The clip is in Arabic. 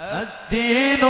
الدين